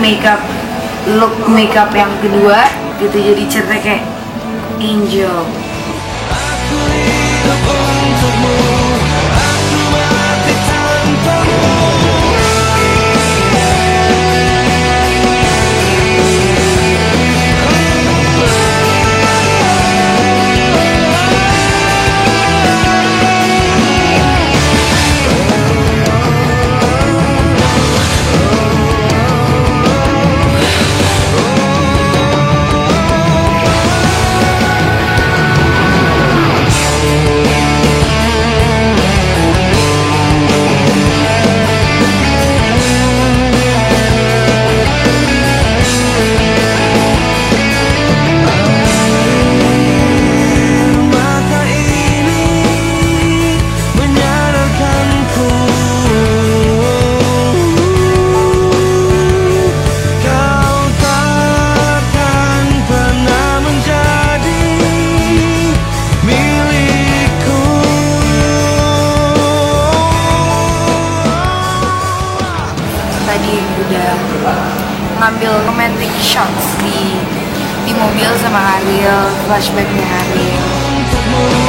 makeup look makeup yang kedua gitu. Jadi cerita kayak angel ngambil romantic shots di di mobil sama Ariel flashbacknya Ariel